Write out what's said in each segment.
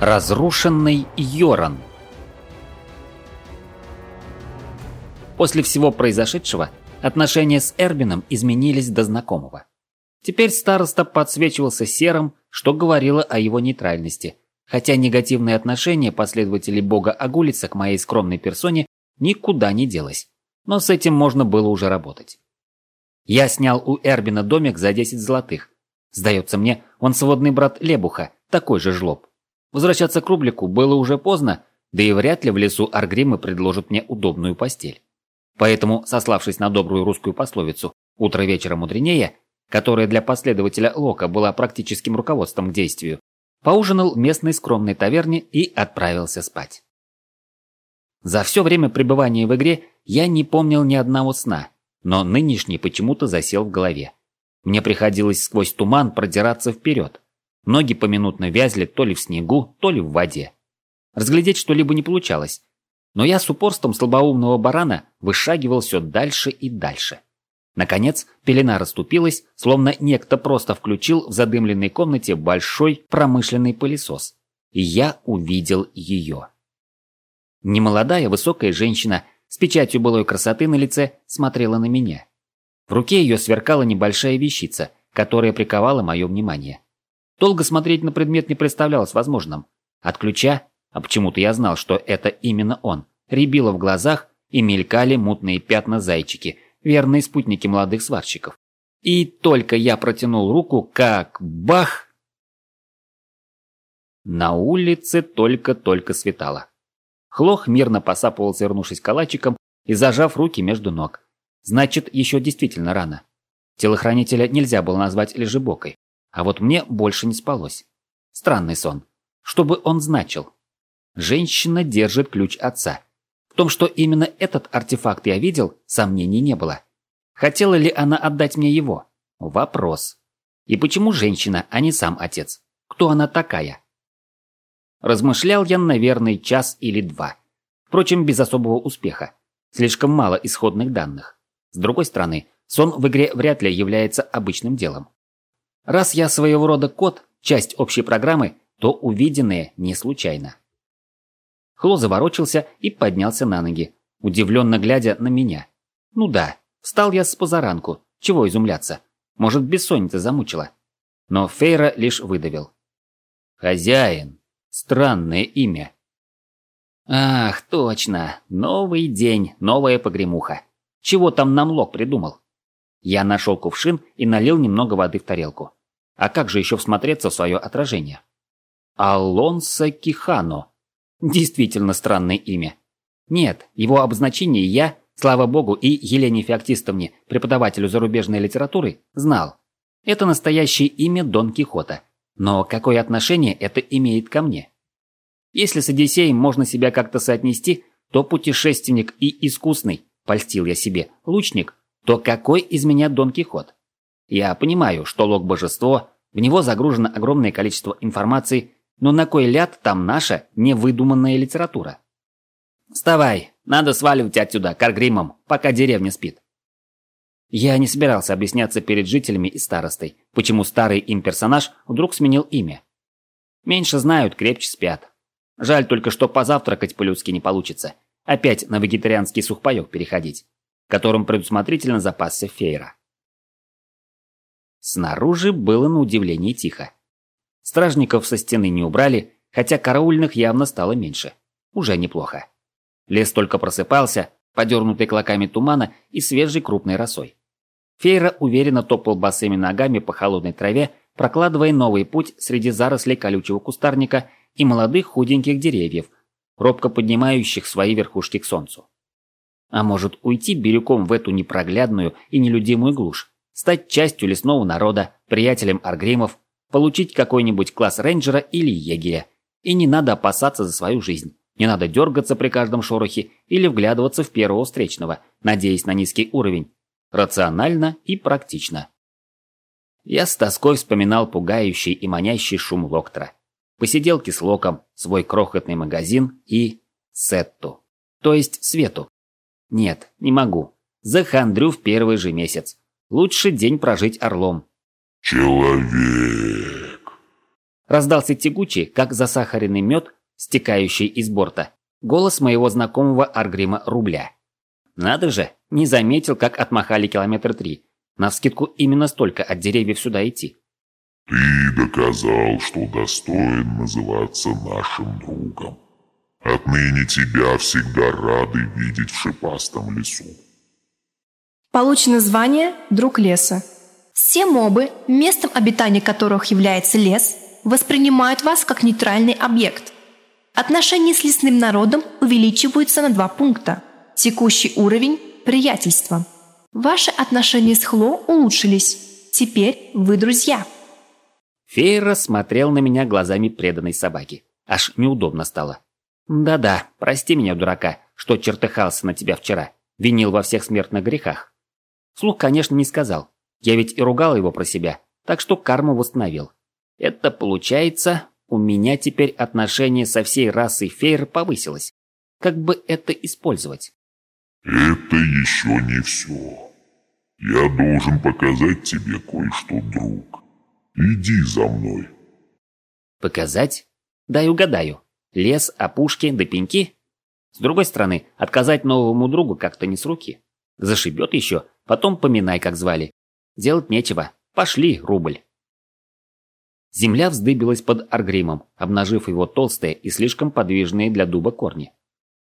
Разрушенный Йоран После всего произошедшего отношения с Эрбином изменились до знакомого. Теперь староста подсвечивался серым, что говорило о его нейтральности, хотя негативное отношение последователей бога Агулица к моей скромной персоне никуда не делось. Но с этим можно было уже работать. Я снял у Эрбина домик за 10 золотых. Сдается мне, он сводный брат Лебуха, такой же жлоб. Возвращаться к Рублику было уже поздно, да и вряд ли в лесу Аргримы предложат мне удобную постель. Поэтому, сославшись на добрую русскую пословицу «утро вечера мудренее», которая для последователя Лока была практическим руководством к действию, поужинал в местной скромной таверне и отправился спать. За все время пребывания в игре я не помнил ни одного сна, но нынешний почему-то засел в голове. Мне приходилось сквозь туман продираться вперед, Ноги поминутно вязли то ли в снегу, то ли в воде. Разглядеть что-либо не получалось. Но я с упорством слабоумного барана вышагивал все дальше и дальше. Наконец, пелена расступилась, словно некто просто включил в задымленной комнате большой промышленный пылесос. И я увидел ее. Немолодая высокая женщина с печатью былой красоты на лице смотрела на меня. В руке ее сверкала небольшая вещица, которая приковала мое внимание. Долго смотреть на предмет не представлялось возможным. От ключа, а почему-то я знал, что это именно он, рябило в глазах и мелькали мутные пятна зайчики, верные спутники молодых сварщиков. И только я протянул руку, как бах! На улице только-только светало. Хлох мирно посапывал, свернувшись калачиком и зажав руки между ног. Значит, еще действительно рано. Телохранителя нельзя было назвать лежебокой. А вот мне больше не спалось. Странный сон. Что бы он значил? Женщина держит ключ отца. В том, что именно этот артефакт я видел, сомнений не было. Хотела ли она отдать мне его? Вопрос. И почему женщина, а не сам отец? Кто она такая? Размышлял я, наверное, час или два. Впрочем, без особого успеха. Слишком мало исходных данных. С другой стороны, сон в игре вряд ли является обычным делом. Раз я своего рода код, часть общей программы, то увиденное не случайно. Хло заворочился и поднялся на ноги, удивленно глядя на меня. Ну да, встал я с позаранку, чего изумляться. Может, бессонница замучила. Но Фейра лишь выдавил. «Хозяин. Странное имя». «Ах, точно. Новый день, новая погремуха. Чего там нам Лок придумал?» Я нашел кувшин и налил немного воды в тарелку. А как же еще всмотреться в свое отражение? Алонсо Кихано. Действительно странное имя. Нет, его обозначение я, слава богу, и Елене Феоктистовне, преподавателю зарубежной литературы, знал. Это настоящее имя Дон Кихота. Но какое отношение это имеет ко мне? Если с Одиссеем можно себя как-то соотнести, то путешественник и искусный, польстил я себе, лучник, то какой из меня Дон Кихот? Я понимаю, что лог божество, в него загружено огромное количество информации, но на кой ляд там наша невыдуманная литература? Вставай, надо сваливать отсюда, к Аргримам, пока деревня спит. Я не собирался объясняться перед жителями и старостой, почему старый им персонаж вдруг сменил имя. Меньше знают, крепче спят. Жаль только, что позавтракать по-людски не получится. Опять на вегетарианский сухпайок переходить которым предусмотрительно запасся Фейра. Снаружи было на удивление тихо. Стражников со стены не убрали, хотя караульных явно стало меньше. Уже неплохо. Лес только просыпался, подернутый клоками тумана и свежей крупной росой. Фейра уверенно топал босыми ногами по холодной траве, прокладывая новый путь среди зарослей колючего кустарника и молодых худеньких деревьев, робко поднимающих свои верхушки к солнцу. А может уйти бирюком в эту непроглядную и нелюдимую глушь, стать частью лесного народа, приятелем аргримов, получить какой-нибудь класс рейнджера или егеря. И не надо опасаться за свою жизнь. Не надо дергаться при каждом шорохе или вглядываться в первого встречного, надеясь на низкий уровень. Рационально и практично. Я с тоской вспоминал пугающий и манящий шум Локтора. Посиделки с Локом, свой крохотный магазин и... Сетту. То есть Свету, нет, не могу. Захандрю в первый же месяц. Лучше день прожить орлом. Человек. раздался тягучий, как засахаренный мед, стекающий из борта, голос моего знакомого Аргрима Рубля. Надо же, не заметил, как отмахали километр три. Навскидку именно столько от деревьев сюда идти. Ты доказал, что достоин называться нашим другом. Отныне тебя всегда рады видеть в шипастом лесу. Получено звание «Друг леса». Все мобы, местом обитания которых является лес, воспринимают вас как нейтральный объект. Отношения с лесным народом увеличиваются на два пункта. Текущий уровень – приятельство. Ваши отношения с Хло улучшились. Теперь вы друзья. Фейра смотрел на меня глазами преданной собаки. Аж неудобно стало. Да-да, прости меня, дурака, что чертыхался на тебя вчера. Винил во всех смертных грехах. Слух, конечно, не сказал. Я ведь и ругал его про себя, так что карму восстановил. Это получается, у меня теперь отношение со всей расой Фейр повысилось. Как бы это использовать? Это еще не все. Я должен показать тебе кое-что, друг. Иди за мной. Показать? Дай угадаю. Лес, опушки да пеньки? С другой стороны, отказать новому другу как-то не с руки. Зашибет еще, потом поминай, как звали. Делать нечего. Пошли, рубль. Земля вздыбилась под аргримом, обнажив его толстые и слишком подвижные для дуба корни.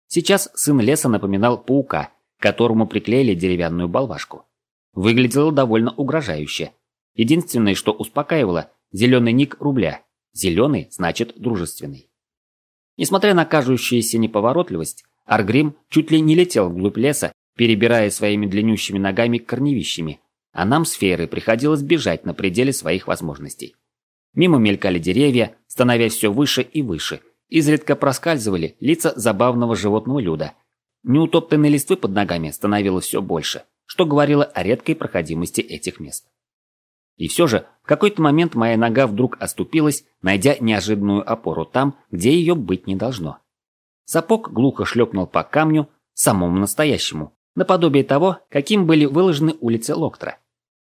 Сейчас сын леса напоминал паука, которому приклеили деревянную болвашку. Выглядело довольно угрожающе. Единственное, что успокаивало – зеленый ник рубля. Зеленый значит дружественный. Несмотря на кажущуюся неповоротливость, Аргрим чуть ли не летел вглубь леса, перебирая своими длиннющими ногами корневищами, а нам с Фейрой приходилось бежать на пределе своих возможностей. Мимо мелькали деревья, становясь все выше и выше. Изредка проскальзывали лица забавного животного люда. Неутоптанной листвы под ногами становилось все больше, что говорило о редкой проходимости этих мест. И все же, в какой-то момент моя нога вдруг оступилась, найдя неожиданную опору там, где ее быть не должно. Сапог глухо шлепнул по камню, самому настоящему, наподобие того, каким были выложены улицы Локтра.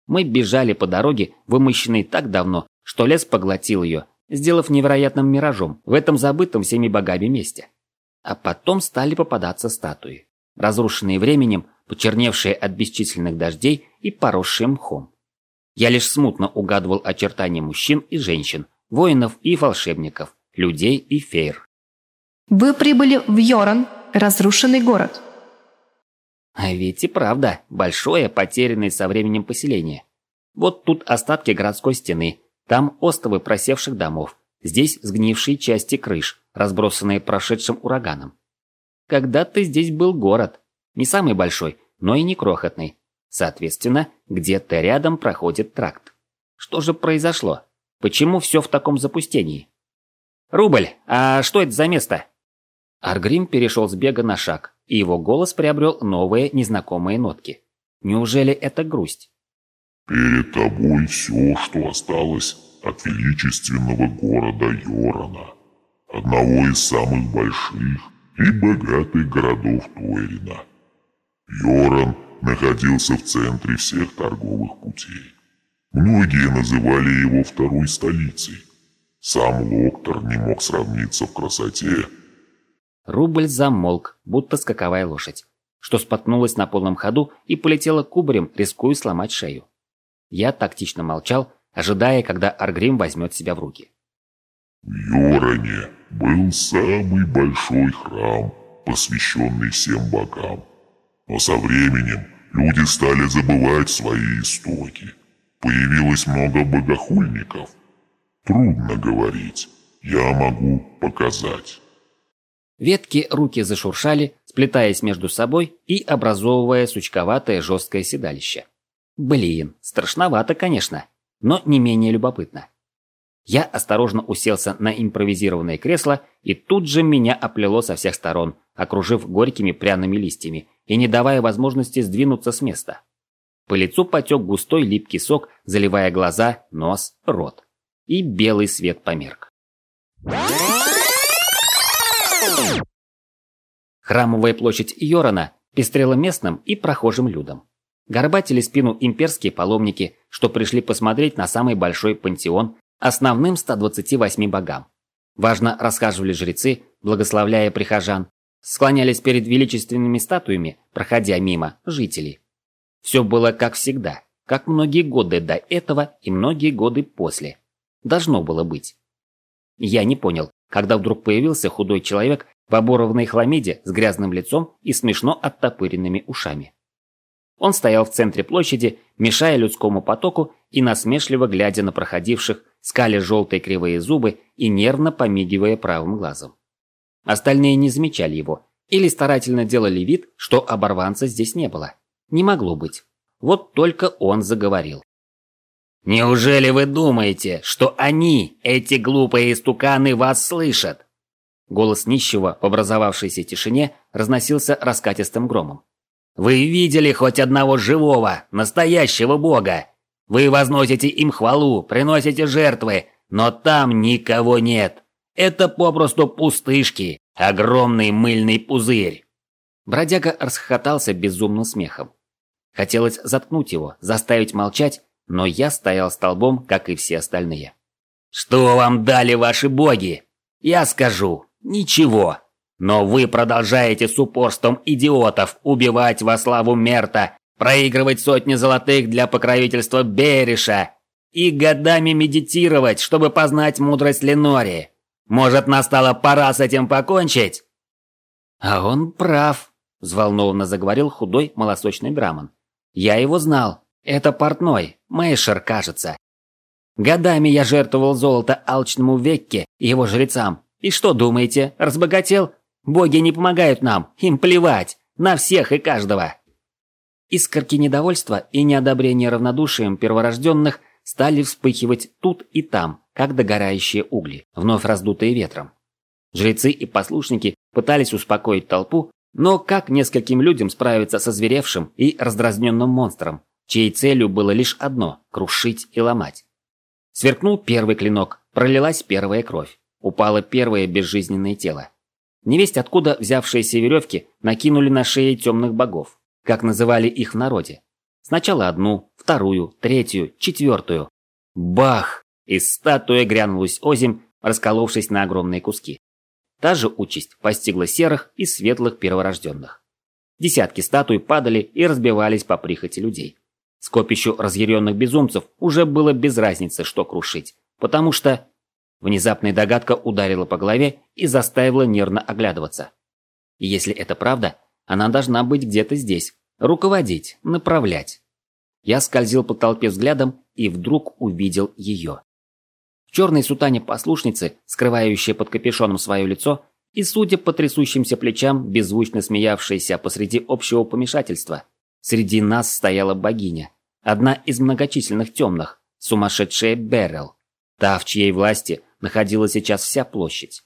Мы бежали по дороге, вымощенной так давно, что лес поглотил ее, сделав невероятным миражом в этом забытом всеми богами месте. А потом стали попадаться статуи, разрушенные временем, почерневшие от бесчисленных дождей и поросшие мхом. Я лишь смутно угадывал очертания мужчин и женщин, воинов и волшебников, людей и фейр. Вы прибыли в Йоран, разрушенный город. А ведь и правда, большое, потерянное со временем поселение. Вот тут остатки городской стены, там остовы просевших домов, здесь сгнившие части крыш, разбросанные прошедшим ураганом. Когда-то здесь был город, не самый большой, но и не крохотный. Соответственно, где-то рядом проходит тракт. Что же произошло? Почему все в таком запустении? «Рубль, а что это за место?» Аргрим перешел с бега на шаг, и его голос приобрел новые незнакомые нотки. Неужели это грусть? Перед тобой все, что осталось от величественного города Йорона, одного из самых больших и богатых городов Туэрина. Йоран находился в центре всех торговых путей. Многие называли его второй столицей. Сам Локтор не мог сравниться в красоте. Рубль замолк, будто скаковая лошадь, что споткнулась на полном ходу и полетела кубарем, рискуя сломать шею. Я тактично молчал, ожидая, когда Аргрим возьмет себя в руки. В Йороне был самый большой храм, посвященный всем богам. Но со временем люди стали забывать свои истоки. Появилось много богохульников. Трудно говорить. Я могу показать. Ветки руки зашуршали, сплетаясь между собой и образовывая сучковатое жесткое седалище. Блин, страшновато, конечно, но не менее любопытно. Я осторожно уселся на импровизированное кресло, и тут же меня оплело со всех сторон, окружив горькими пряными листьями и не давая возможности сдвинуться с места. По лицу потек густой липкий сок, заливая глаза, нос, рот. И белый свет померк. Храмовая площадь Йорона пестрела местным и прохожим людом. Горбатили спину имперские паломники, что пришли посмотреть на самый большой пантеон, основным 128 богам. Важно расхаживали жрецы, благословляя прихожан, склонялись перед величественными статуями, проходя мимо жителей. Все было как всегда, как многие годы до этого и многие годы после. Должно было быть. Я не понял, когда вдруг появился худой человек в оборванной хламиде с грязным лицом и смешно оттопыренными ушами. Он стоял в центре площади, мешая людскому потоку и насмешливо глядя на проходивших, скали желтые кривые зубы и нервно помигивая правым глазом. Остальные не замечали его или старательно делали вид, что оборванца здесь не было. Не могло быть. Вот только он заговорил. «Неужели вы думаете, что они, эти глупые истуканы, вас слышат?» Голос нищего в образовавшейся тишине разносился раскатистым громом. Вы видели хоть одного живого, настоящего бога? Вы возносите им хвалу, приносите жертвы, но там никого нет. Это попросту пустышки, огромный мыльный пузырь. Бродяга расхохотался безумным смехом. Хотелось заткнуть его, заставить молчать, но я стоял столбом, как и все остальные. «Что вам дали ваши боги?» «Я скажу, ничего. Но вы продолжаете с упорством идиотов убивать во славу Мерта, проигрывать сотни золотых для покровительства Бериша и годами медитировать, чтобы познать мудрость Ленори. Может, настала пора с этим покончить? А он прав, взволнованно заговорил худой малосочный Браман. Я его знал. Это портной, Мейшер, кажется. Годами я жертвовал золото алчному Векке и его жрецам. И что думаете, разбогател? Боги не помогают нам, им плевать, на всех и каждого. Искорки недовольства и неодобрения равнодушием перворожденных стали вспыхивать тут и там, как догорающие угли, вновь раздутые ветром. Жрецы и послушники пытались успокоить толпу, но как нескольким людям справиться со зверевшим и раздразненным монстром, чьей целью было лишь одно – крушить и ломать. Сверкнул первый клинок, пролилась первая кровь, упало первое безжизненное тело. Невесть откуда взявшиеся веревки накинули на шеи темных богов, как называли их в народе. Сначала одну, вторую, третью, четвертую. Бах! И статуя грянулась озимь, расколовшись на огромные куски. Та же участь постигла серых и светлых перворожденных. Десятки статуй падали и разбивались по прихоти людей. Скопищу разъяренных безумцев уже было без разницы, что крушить, потому что Внезапная догадка ударила по голове и заставила нервно оглядываться. И если это правда, она должна быть где-то здесь. Руководить, направлять. Я скользил по толпе взглядом и вдруг увидел ее. В черной сутане послушницы, скрывающей под капюшоном свое лицо, и, судя по трясущимся плечам, беззвучно смеявшаяся посреди общего помешательства, среди нас стояла богиня, одна из многочисленных темных, сумасшедшая Беррел, та, в чьей власти находилась сейчас вся площадь.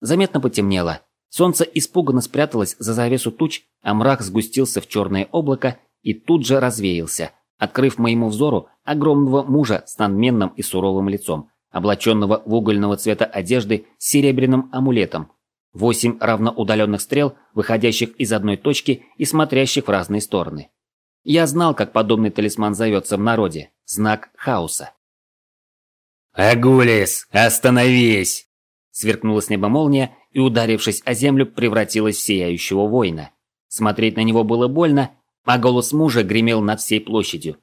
Заметно потемнело. Солнце испуганно спряталось за завесу туч, а мрак сгустился в черное облако и тут же развеялся, открыв моему взору огромного мужа с надменным и суровым лицом, облаченного в угольного цвета одежды с серебряным амулетом, восемь равноудаленных стрел, выходящих из одной точки и смотрящих в разные стороны. Я знал, как подобный талисман зовется в народе – знак хаоса. «Агулис, остановись!» Сверкнула с неба молния и, ударившись о землю, превратилась в сияющего воина. Смотреть на него было больно, а голос мужа гремел над всей площадью.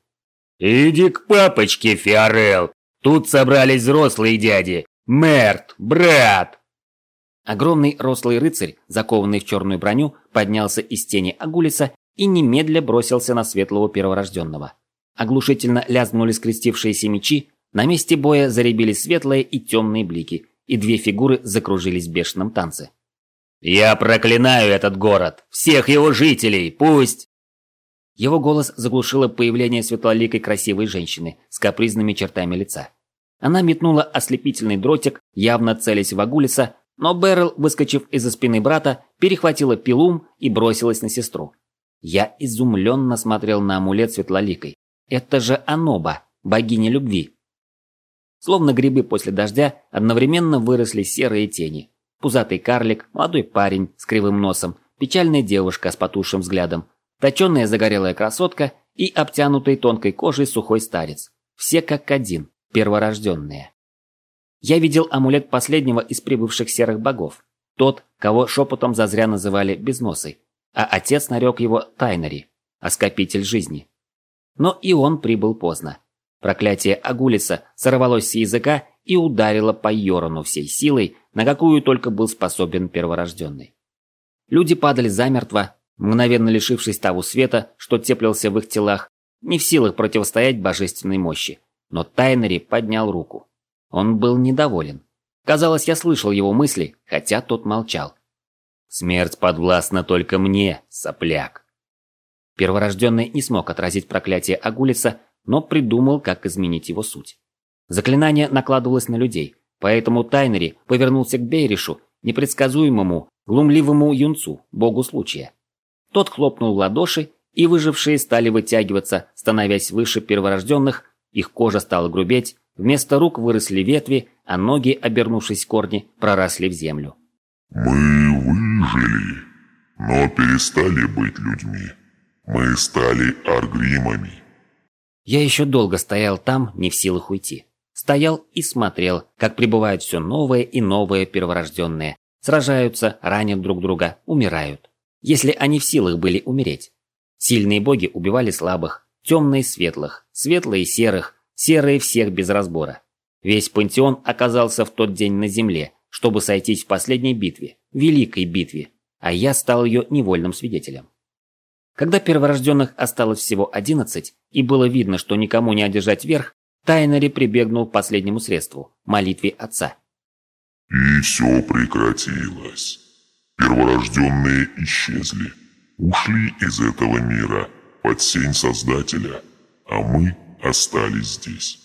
«Иди к папочке, Фиорел! Тут собрались взрослые дяди! Мерт, брат!» Огромный рослый рыцарь, закованный в черную броню, поднялся из тени Агулиса и немедля бросился на светлого перворожденного. Оглушительно лязгнули скрестившиеся мечи, на месте боя заребили светлые и темные блики, и две фигуры закружились в бешеном танце. «Я проклинаю этот город! Всех его жителей! Пусть...» Его голос заглушило появление светлоликой красивой женщины с капризными чертами лица. Она метнула ослепительный дротик, явно целясь в Агулиса, но Берл, выскочив из-за спины брата, перехватила пилум и бросилась на сестру. Я изумленно смотрел на амулет светлоликой. Это же Аноба, богиня любви. Словно грибы после дождя, одновременно выросли серые тени. Пузатый карлик, молодой парень с кривым носом, печальная девушка с потухшим взглядом, точенная загорелая красотка и обтянутый тонкой кожей сухой старец. Все как один, перворожденные. Я видел амулет последнего из прибывших серых богов. Тот, кого шепотом зазря называли Безносой, а отец нарек его Тайнари, оскопитель жизни. Но и он прибыл поздно. Проклятие Агулиса сорвалось с языка и ударило по Йорану всей силой, на какую только был способен перворожденный. Люди падали замертво, мгновенно лишившись того света, что теплился в их телах, не в силах противостоять божественной мощи. Но Тайнери поднял руку. Он был недоволен. Казалось, я слышал его мысли, хотя тот молчал. «Смерть подвластна только мне, сопляк». Перворожденный не смог отразить проклятие Агулиса, но придумал, как изменить его суть. Заклинание накладывалось на людей, поэтому Тайнери повернулся к Бейришу, непредсказуемому, глумливому юнцу, богу случая. Тот хлопнул в ладоши, и выжившие стали вытягиваться, становясь выше перворожденных, их кожа стала грубеть, вместо рук выросли ветви, а ноги, обернувшись корни, проросли в землю. «Мы выжили, но перестали быть людьми. Мы стали аргримами». Я еще долго стоял там, не в силах уйти. Стоял и смотрел, как прибывают все новые и новые перворожденные, сражаются, ранят друг друга, умирают. Если они в силах были умереть. Сильные боги убивали слабых, темные светлых, светлые серых, серые всех без разбора. Весь пантеон оказался в тот день на земле, чтобы сойтись в последней битве, великой битве, а я стал ее невольным свидетелем. Когда перворожденных осталось всего одиннадцать, и было видно, что никому не одержать верх, Тайнери прибегнул к последнему средству – молитве отца. И все прекратилось. Перворожденные исчезли, ушли из этого мира под сень Создателя, а мы остались здесь.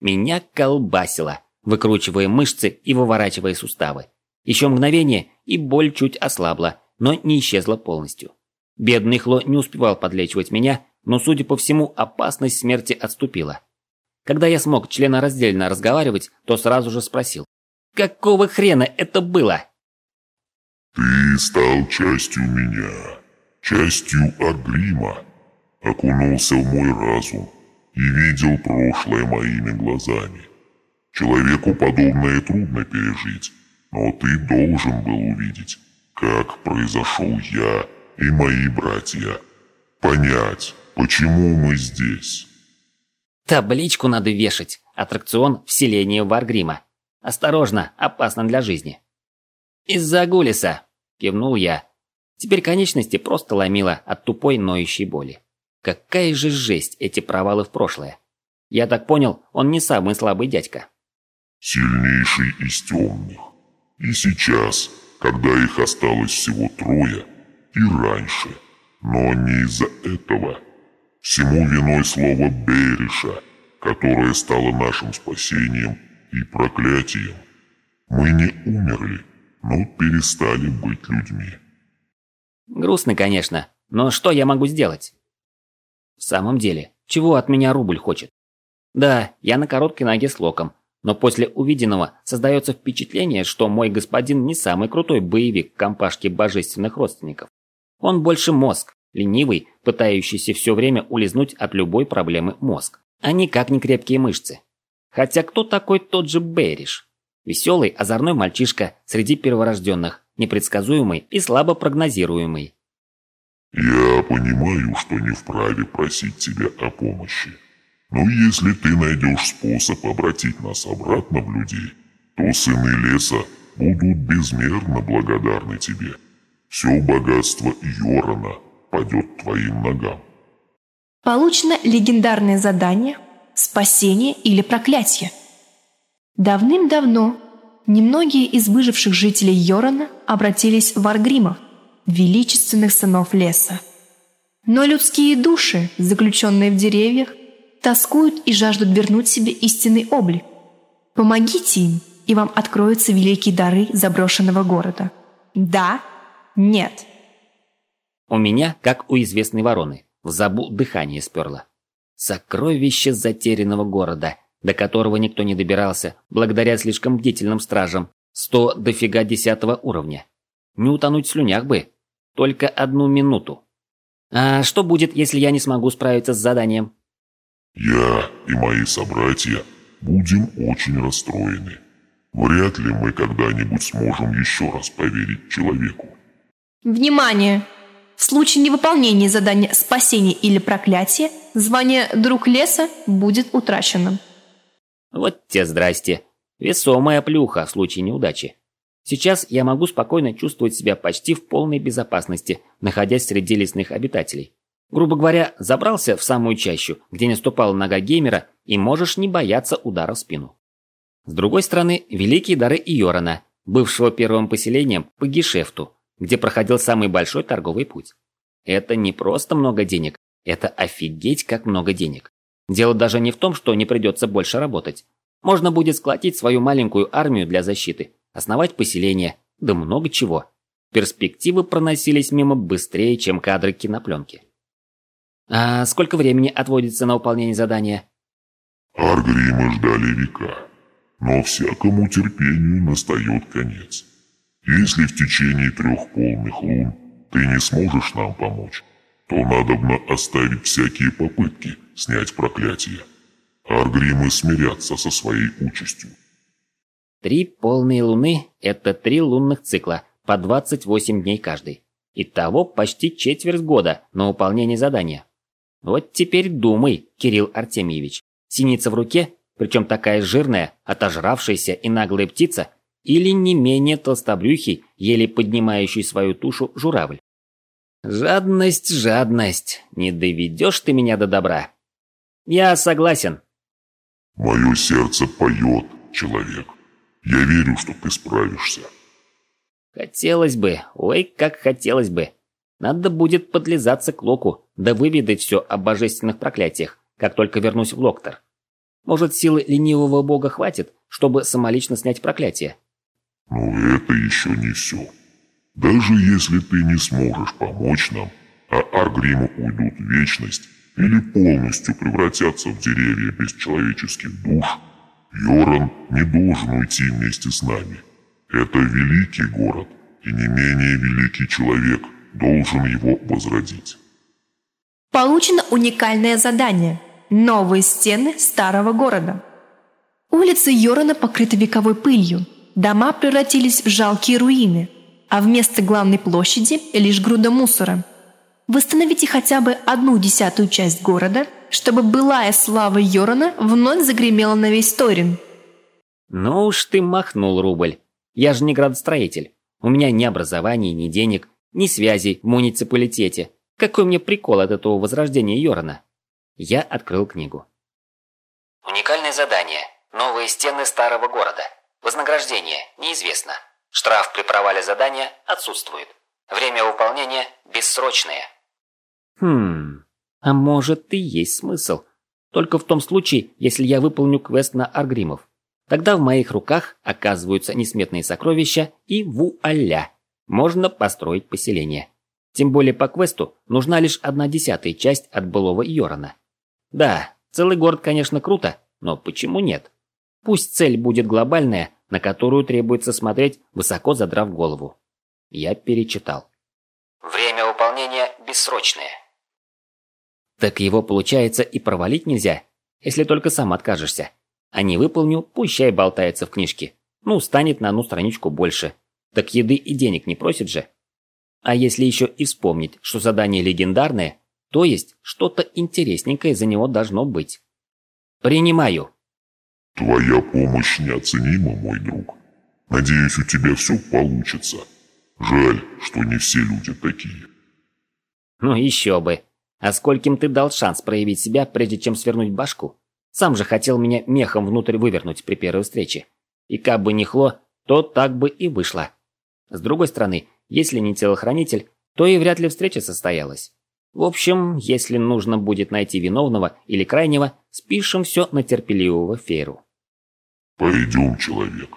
Меня колбасило выкручивая мышцы и выворачивая суставы. Еще мгновение, и боль чуть ослабла, но не исчезла полностью. Бедный Хло не успевал подлечивать меня, но, судя по всему, опасность смерти отступила. Когда я смог членораздельно разговаривать, то сразу же спросил. «Какого хрена это было?» «Ты стал частью меня, частью Агрима, окунулся в мой разум и видел прошлое моими глазами. Человеку подобное трудно пережить, но ты должен был увидеть, как произошел я и мои братья. Понять, почему мы здесь. Табличку надо вешать. Аттракцион вселения Варгрима. Осторожно, опасно для жизни. Из-за Гулиса, кивнул я. Теперь конечности просто ломило от тупой ноющей боли. Какая же жесть эти провалы в прошлое. Я так понял, он не самый слабый дядька сильнейший из темных. И сейчас, когда их осталось всего трое, и раньше, но не из-за этого. Всему виной слово Бериша, которое стало нашим спасением и проклятием. Мы не умерли, но перестали быть людьми. Грустно, конечно, но что я могу сделать? В самом деле, чего от меня рубль хочет? Да, я на короткой ноге с локом, но после увиденного создается впечатление, что мой господин не самый крутой боевик компашки божественных родственников. Он больше мозг, ленивый, пытающийся все время улизнуть от любой проблемы мозг, а никак не крепкие мышцы. Хотя кто такой тот же Бериш? Веселый, озорной мальчишка среди перворожденных, непредсказуемый и слабо прогнозируемый. «Я понимаю, что не вправе просить тебя о помощи», но если ты найдешь способ обратить нас обратно в людей, то сыны леса будут безмерно благодарны тебе. Все богатство Йорона падет твоим ногам. Получено легендарное задание «Спасение или проклятие». Давным-давно немногие из выживших жителей Йорона обратились в Аргримов, величественных сынов леса. Но людские души, заключенные в деревьях, тоскуют и жаждут вернуть себе истинный облик. Помогите им, и вам откроются великие дары заброшенного города. Да? Нет? У меня, как у известной вороны, в забу дыхание сперло. Сокровище затерянного города, до которого никто не добирался, благодаря слишком бдительным стражам, сто дофига десятого уровня. Не утонуть в слюнях бы. Только одну минуту. А что будет, если я не смогу справиться с заданием? Я и мои собратья будем очень расстроены. Вряд ли мы когда-нибудь сможем еще раз поверить человеку. Внимание! В случае невыполнения задания спасения или проклятия, звание «Друг леса» будет утрачено. Вот те здрасте. Весомая плюха в случае неудачи. Сейчас я могу спокойно чувствовать себя почти в полной безопасности, находясь среди лесных обитателей. Грубо говоря, забрался в самую чащу, где не ступала нога геймера, и можешь не бояться удара в спину. С другой стороны, великие дары Иорана, бывшего первым поселением по гешефту, где проходил самый большой торговый путь. Это не просто много денег, это офигеть как много денег. Дело даже не в том, что не придется больше работать. Можно будет сколотить свою маленькую армию для защиты, основать поселение, да много чего. Перспективы проносились мимо быстрее, чем кадры кинопленки. А сколько времени отводится на выполнение задания? Аргримы ждали века, но всякому терпению настает конец. Если в течение трех полных лун ты не сможешь нам помочь, то надобно оставить всякие попытки снять проклятие. Аргримы смирятся со своей участью. Три полные луны – это три лунных цикла, по 28 дней каждый. Итого почти четверть года на выполнение задания. Вот теперь думай, Кирилл Артемьевич. Синица в руке, причем такая жирная, отожравшаяся и наглая птица, или не менее толстобрюхий, еле поднимающий свою тушу журавль. Жадность, жадность, не доведешь ты меня до добра. Я согласен. Мое сердце поет, человек. Я верю, что ты справишься. Хотелось бы, ой, как хотелось бы. Надо будет подлизаться к Локу, да выведать все о божественных проклятиях, как только вернусь в Локтор. Может, силы ленивого бога хватит, чтобы самолично снять проклятие? Но это еще не все. Даже если ты не сможешь помочь нам, а Аргримы уйдут в вечность или полностью превратятся в деревья без человеческих душ, Йоран не должен уйти вместе с нами. Это великий город, и не менее великий человек должен его возродить. Получено уникальное задание – новые стены старого города. Улицы Йорана покрыты вековой пылью, дома превратились в жалкие руины, а вместо главной площади лишь груда мусора. Восстановите хотя бы одну десятую часть города, чтобы былая слава Йорана вновь загремела на весь Торин. Ну уж ты махнул, Рубль. Я же не градостроитель. У меня ни образования, ни денег, ни связей в муниципалитете. Какой мне прикол от этого возрождения Йорана? Я открыл книгу. Уникальное задание. Новые стены старого города. Вознаграждение неизвестно. Штраф при провале задания отсутствует. Время выполнения бессрочное. Хм, а может и есть смысл. Только в том случае, если я выполню квест на Аргримов. Тогда в моих руках оказываются несметные сокровища и вуаля, можно построить поселение. Тем более по квесту нужна лишь одна десятая часть от былого Йорана. Да, целый город, конечно, круто, но почему нет? Пусть цель будет глобальная, на которую требуется смотреть, высоко задрав голову. Я перечитал. Время выполнения бессрочное. Так его, получается, и провалить нельзя, если только сам откажешься. А не выполню, пущай болтается в книжке. Ну, станет на одну страничку больше. Так еды и денег не просит же. А если еще и вспомнить, что задание легендарное, то есть что-то интересненькое за него должно быть. Принимаю. Твоя помощь неоценима, мой друг. Надеюсь, у тебя все получится. Жаль, что не все люди такие. Ну еще бы. А скольким ты дал шанс проявить себя, прежде чем свернуть башку? Сам же хотел меня мехом внутрь вывернуть при первой встрече. И как бы ни хло, то так бы и вышло. С другой стороны, если не телохранитель, то и вряд ли встреча состоялась. В общем, если нужно будет найти виновного или крайнего, спишем все на терпеливого Фейру. Пойдем, человек.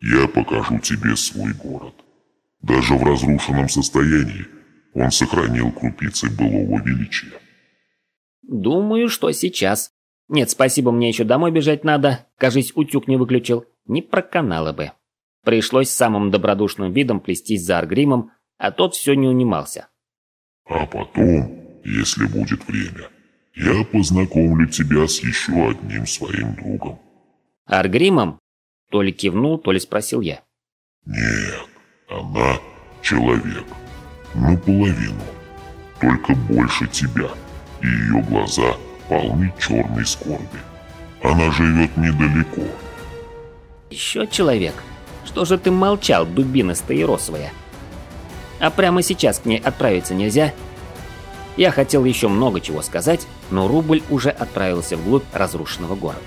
Я покажу тебе свой город. Даже в разрушенном состоянии он сохранил крупицы былого величия. Думаю, что сейчас. Нет, спасибо, мне еще домой бежать надо. Кажись, утюг не выключил. Не проканало бы. Пришлось самым добродушным видом плестись за Аргримом, а тот все не унимался. А потом если будет время. Я познакомлю тебя с еще одним своим другом. Аргримом? То ли кивнул, то ли спросил я. Нет, она человек. Наполовину. Только больше тебя. И ее глаза полны черной скорби. Она живет недалеко. Еще человек? Что же ты молчал, дубина стаиросовая? А прямо сейчас к ней отправиться нельзя? Я хотел еще много чего сказать, но рубль уже отправился вглубь разрушенного города.